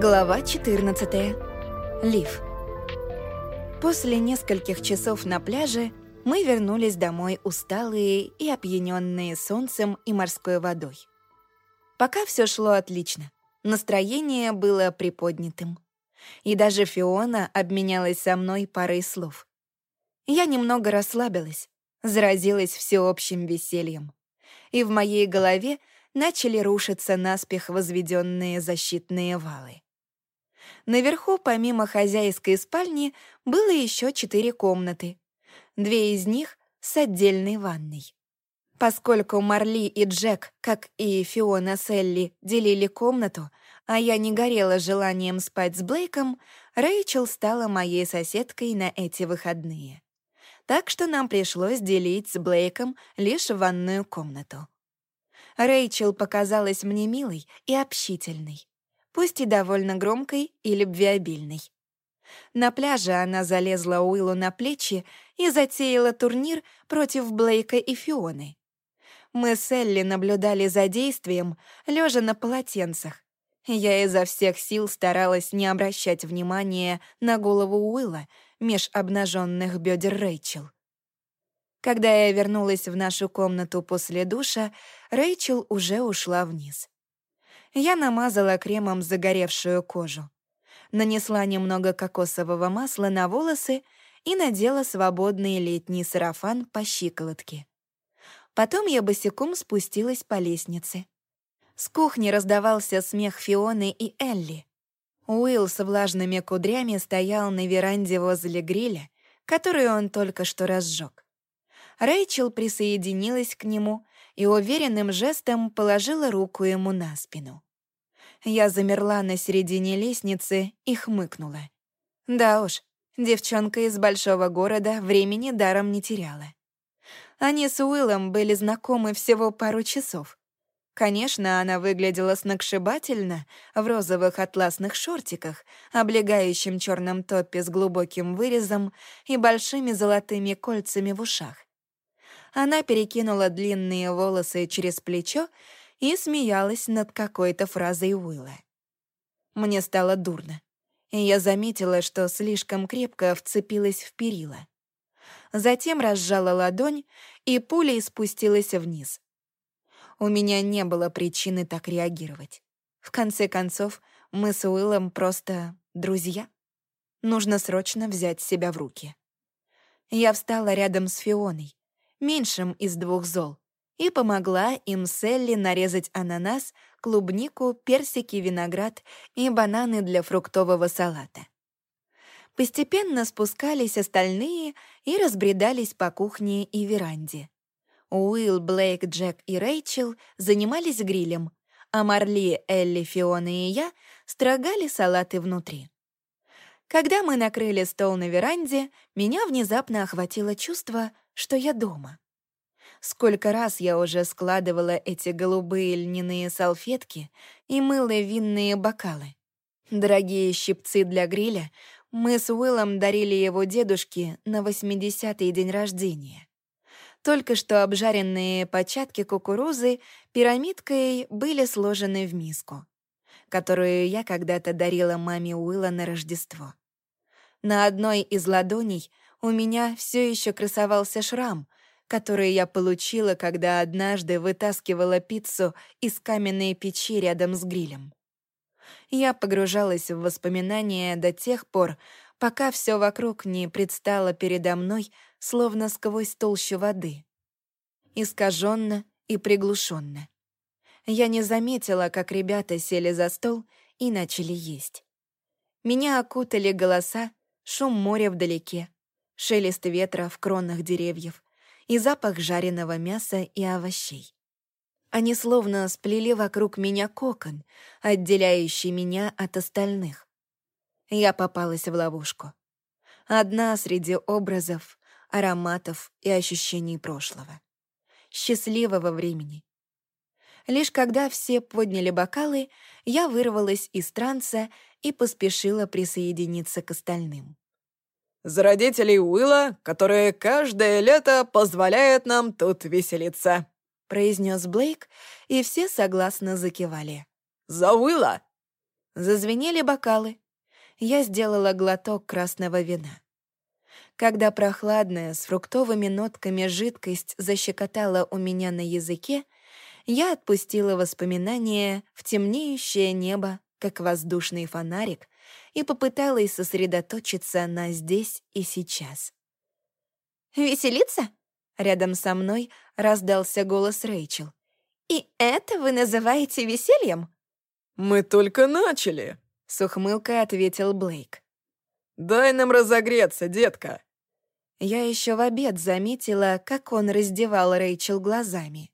Глава 14. Лив. После нескольких часов на пляже мы вернулись домой усталые и опьяненные солнцем и морской водой. Пока все шло отлично. Настроение было приподнятым. И даже Фиона обменялась со мной парой слов. Я немного расслабилась, заразилась всеобщим весельем. И в моей голове начали рушиться наспех возведенные защитные валы. Наверху, помимо хозяйской спальни, было еще четыре комнаты. Две из них с отдельной ванной. Поскольку Марли и Джек, как и Фиона с делили комнату, а я не горела желанием спать с Блейком, Рэйчел стала моей соседкой на эти выходные. Так что нам пришлось делить с Блейком лишь ванную комнату. Рэйчел показалась мне милой и общительной, пусть и довольно громкой и любвеобильной. На пляже она залезла Уиллу на плечи и затеяла турнир против Блейка и Фионы. Мы с Элли наблюдали за действием, лежа на полотенцах. Я изо всех сил старалась не обращать внимания на голову Уилла меж обнаженных бедер Рэйчел. Когда я вернулась в нашу комнату после душа, Рэйчел уже ушла вниз. Я намазала кремом загоревшую кожу. Нанесла немного кокосового масла на волосы и надела свободный летний сарафан по щиколотке. Потом я босиком спустилась по лестнице. С кухни раздавался смех Фионы и Элли. Уилл с влажными кудрями стоял на веранде возле гриля, который он только что разжег. Рэйчел присоединилась к нему и уверенным жестом положила руку ему на спину. Я замерла на середине лестницы и хмыкнула. Да уж, девчонка из большого города времени даром не теряла. Они с Уиллом были знакомы всего пару часов. Конечно, она выглядела сногсшибательно в розовых атласных шортиках, облегающем черном топе с глубоким вырезом и большими золотыми кольцами в ушах. Она перекинула длинные волосы через плечо и смеялась над какой-то фразой Уилла. Мне стало дурно, и я заметила, что слишком крепко вцепилась в перила. Затем разжала ладонь, и пулей спустилась вниз. У меня не было причины так реагировать. В конце концов, мы с Уиллом просто друзья. Нужно срочно взять себя в руки. Я встала рядом с Фионой, меньшим из двух зол, и помогла им Селли нарезать ананас, клубнику, персики, виноград и бананы для фруктового салата. Постепенно спускались остальные и разбредались по кухне и веранде. Уилл, Блейк, Джек и Рэйчел занимались грилем, а Марли, Элли, Фиона и я строгали салаты внутри. Когда мы накрыли стол на веранде, меня внезапно охватило чувство, что я дома. Сколько раз я уже складывала эти голубые льняные салфетки и мыла винные бокалы. Дорогие щипцы для гриля мы с Уиллом дарили его дедушке на 80-й день рождения. Только что обжаренные початки кукурузы пирамидкой были сложены в миску, которую я когда-то дарила маме Уилла на Рождество. На одной из ладоней у меня все еще красовался шрам, который я получила, когда однажды вытаскивала пиццу из каменной печи рядом с грилем. Я погружалась в воспоминания до тех пор, пока все вокруг не предстало передо мной, словно сквозь толщу воды. Искаженно и приглушенно. Я не заметила, как ребята сели за стол и начали есть. Меня окутали голоса, шум моря вдалеке, шелест ветра в кронах деревьев и запах жареного мяса и овощей. Они словно сплели вокруг меня кокон, отделяющий меня от остальных. Я попалась в ловушку. Одна среди образов, ароматов и ощущений прошлого. Счастливого времени. Лишь когда все подняли бокалы, я вырвалась из транса и поспешила присоединиться к остальным. «За родителей Уилла, которые каждое лето позволяют нам тут веселиться», произнес Блейк, и все согласно закивали. «За Уилла!» Зазвенели бокалы. Я сделала глоток красного вина. Когда прохладная, с фруктовыми нотками жидкость защекотала у меня на языке, я отпустила воспоминания в темнеющее небо, как воздушный фонарик, и попыталась сосредоточиться на здесь и сейчас. «Веселиться?» — рядом со мной раздался голос Рэйчел. «И это вы называете весельем?» «Мы только начали», — с ухмылкой ответил Блейк. «Дай нам разогреться, детка». Я еще в обед заметила, как он раздевал Рэйчел глазами.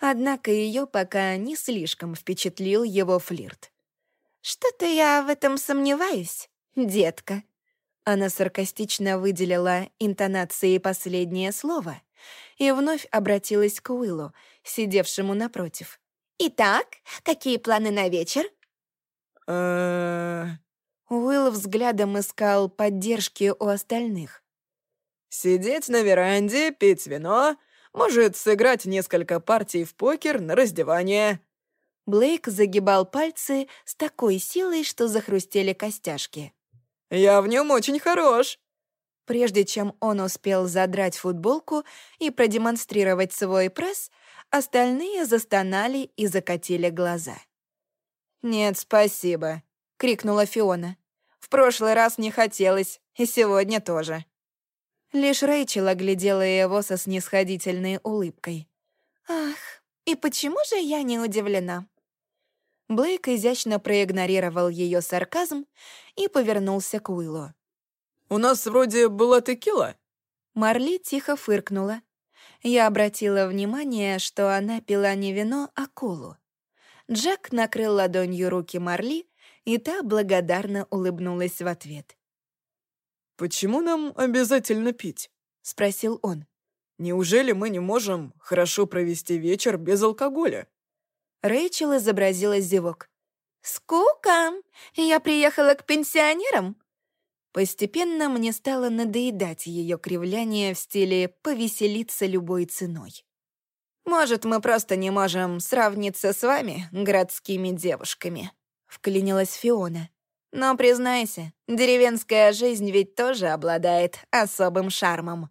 Однако ее пока не слишком впечатлил его флирт. «Что-то я в этом сомневаюсь, детка». Она саркастично выделила интонацией последнее слово и вновь обратилась к Уиллу, сидевшему напротив. «Итак, какие планы на вечер?» Уилл взглядом искал поддержки у остальных. «Сидеть на веранде, пить вино, может, сыграть несколько партий в покер на раздевание». Блейк загибал пальцы с такой силой, что захрустели костяшки. «Я в нем очень хорош!» Прежде чем он успел задрать футболку и продемонстрировать свой пресс, остальные застонали и закатили глаза. «Нет, спасибо», — крикнула Фиона. «В прошлый раз не хотелось, и сегодня тоже». Лишь Рэйчел оглядела его со снисходительной улыбкой. «Ах, и почему же я не удивлена?» Блейк изящно проигнорировал ее сарказм и повернулся к Уиллу. «У нас вроде была текила». Марли тихо фыркнула. Я обратила внимание, что она пила не вино, а колу. Джек накрыл ладонью руки Марли, и та благодарно улыбнулась в ответ. «Почему нам обязательно пить?» — спросил он. «Неужели мы не можем хорошо провести вечер без алкоголя?» Рэйчел изобразила зевок. «Скука! Я приехала к пенсионерам!» Постепенно мне стало надоедать ее кривляние в стиле «повеселиться любой ценой». «Может, мы просто не можем сравниться с вами, городскими девушками?» — вклинилась Фиона. «Но признайся, деревенская жизнь ведь тоже обладает особым шармом».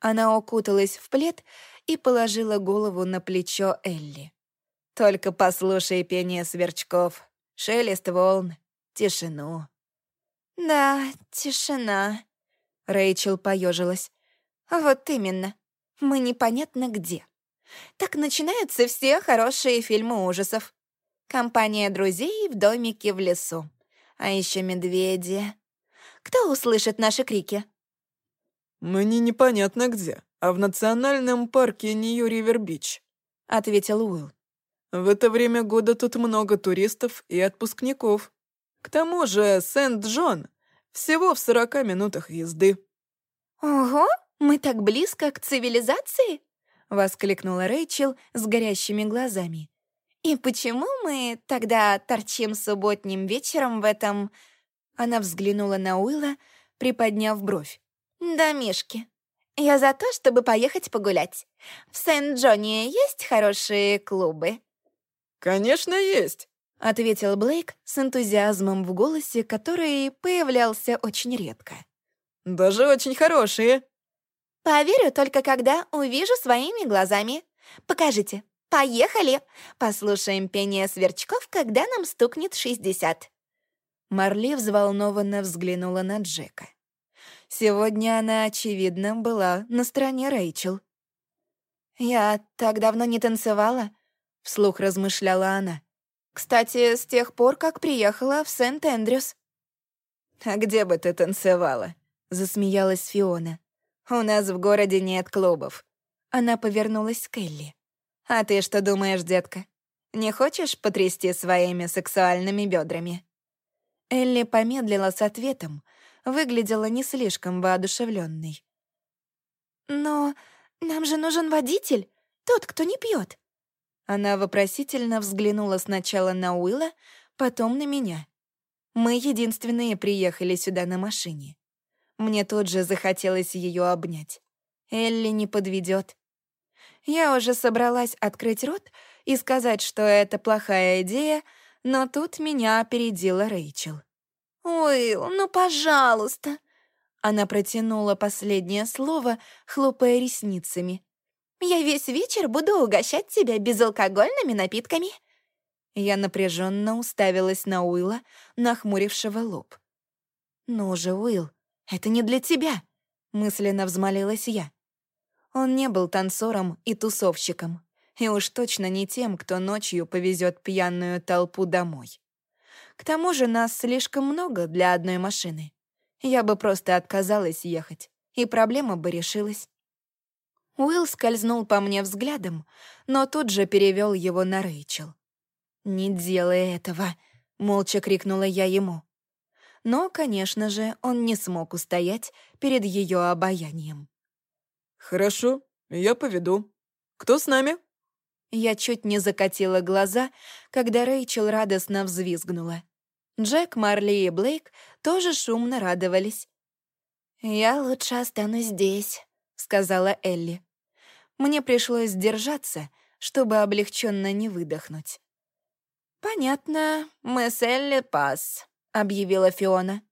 Она укуталась в плед и положила голову на плечо Элли. Только послушай пение сверчков, шелест волн, тишину. «Да, тишина», — Рэйчел поежилась. «Вот именно. Мы непонятно где. Так начинаются все хорошие фильмы ужасов. Компания друзей в домике в лесу. А еще медведи. Кто услышит наши крики?» «Мне непонятно где, а в национальном парке Нью-Ривер-Бич», — ответил Уилл. В это время года тут много туристов и отпускников. К тому же Сент-Джон всего в сорока минутах езды». «Ого, мы так близко к цивилизации?» — воскликнула Рэйчел с горящими глазами. «И почему мы тогда торчим субботним вечером в этом...» Она взглянула на Уилла, приподняв бровь. «Да, Мишки, я за то, чтобы поехать погулять. В Сент-Джоне есть хорошие клубы?» «Конечно, есть», — ответил Блейк с энтузиазмом в голосе, который появлялся очень редко. «Даже очень хорошие». «Поверю только когда увижу своими глазами. Покажите. Поехали. Послушаем пение сверчков, когда нам стукнет шестьдесят». Марли взволнованно взглянула на Джека. Сегодня она, очевидно, была на стороне Рэйчел. «Я так давно не танцевала», вслух размышляла она. «Кстати, с тех пор, как приехала в Сент-Эндрюс». «А где бы ты танцевала?» — засмеялась Фиона. «У нас в городе нет клубов». Она повернулась к Элли. «А ты что думаешь, детка? Не хочешь потрясти своими сексуальными бедрами?» Элли помедлила с ответом, выглядела не слишком воодушевленной. «Но нам же нужен водитель, тот, кто не пьет. Она вопросительно взглянула сначала на Уилла, потом на меня. Мы единственные приехали сюда на машине. Мне тут же захотелось ее обнять. Элли не подведет. Я уже собралась открыть рот и сказать, что это плохая идея, Но тут меня опередила Рэйчел. «Уилл, ну, пожалуйста!» Она протянула последнее слово, хлопая ресницами. «Я весь вечер буду угощать тебя безалкогольными напитками». Я напряженно уставилась на Уилла, нахмурившего лоб. «Ну же, Уилл, это не для тебя», — мысленно взмолилась я. Он не был танцором и тусовщиком, и уж точно не тем, кто ночью повезет пьяную толпу домой. К тому же нас слишком много для одной машины. Я бы просто отказалась ехать, и проблема бы решилась. Уилл скользнул по мне взглядом, но тут же перевел его на Рэйчел. «Не делай этого!» — молча крикнула я ему. Но, конечно же, он не смог устоять перед ее обаянием. «Хорошо, я поведу. Кто с нами?» Я чуть не закатила глаза, когда Рэйчел радостно взвизгнула. Джек, Марли и Блейк тоже шумно радовались. «Я лучше останусь здесь», — сказала Элли. Мне пришлось сдержаться, чтобы облегченно не выдохнуть. «Понятно, мы с Элли пас», — объявила Фиона.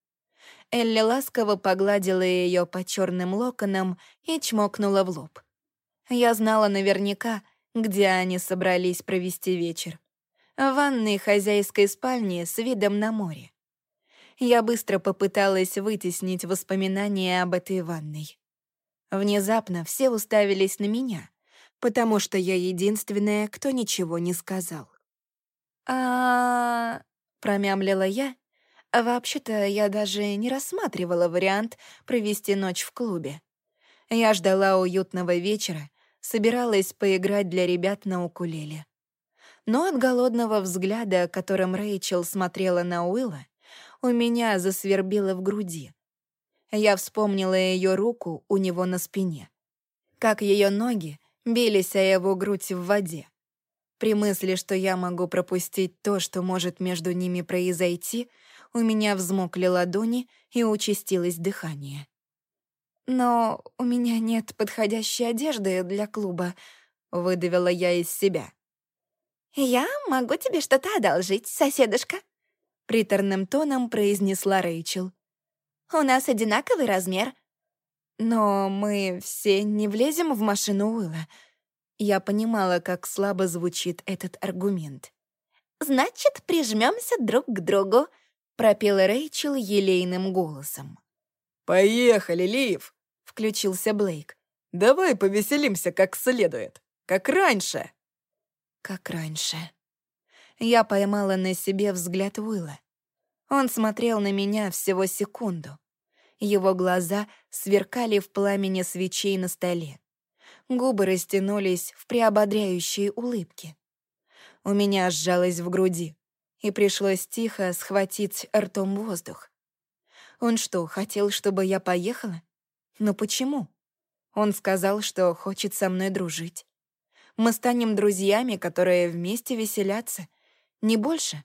Элли ласково погладила ее по черным локонам и чмокнула в лоб. Я знала наверняка, где они собрались провести вечер. В ванной хозяйской спальни с видом на море. Я быстро попыталась вытеснить воспоминания об этой ванной. Внезапно все уставились на меня, потому что я единственная, кто ничего не сказал а промямлила я. А вообще-то я даже не рассматривала вариант провести ночь в клубе. Я ждала уютного вечера, собиралась поиграть для ребят на укулеле. Но от голодного взгляда, которым Рэйчел смотрела на Уилла, у меня засвербило в груди. Я вспомнила ее руку у него на спине, как ее ноги бились о его грудь в воде. При мысли, что я могу пропустить то, что может между ними произойти, у меня взмокли ладони и участилось дыхание. «Но у меня нет подходящей одежды для клуба», — выдавила я из себя. «Я могу тебе что-то одолжить, соседушка», — приторным тоном произнесла Рэйчел. «У нас одинаковый размер». «Но мы все не влезем в машину Уилла», я понимала, как слабо звучит этот аргумент. «Значит, прижмемся друг к другу», — пропела Рэйчел елейным голосом. «Поехали, Лив!» — включился Блейк. «Давай повеселимся как следует, как раньше!» «Как раньше». Я поймала на себе взгляд Уилла. Он смотрел на меня всего секунду. Его глаза сверкали в пламени свечей на столе. Губы растянулись в приободряющие улыбки. У меня сжалось в груди, и пришлось тихо схватить ртом воздух. Он что, хотел, чтобы я поехала? Но почему? Он сказал, что хочет со мной дружить. Мы станем друзьями, которые вместе веселятся. Не больше.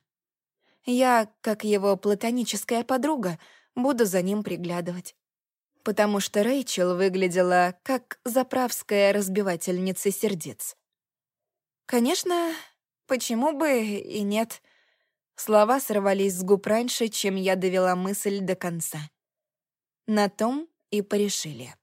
Я, как его платоническая подруга, буду за ним приглядывать потому что Рэйчел выглядела как заправская разбивательница сердец. Конечно, почему бы и нет. Слова сорвались с губ раньше, чем я довела мысль до конца. На том и порешили.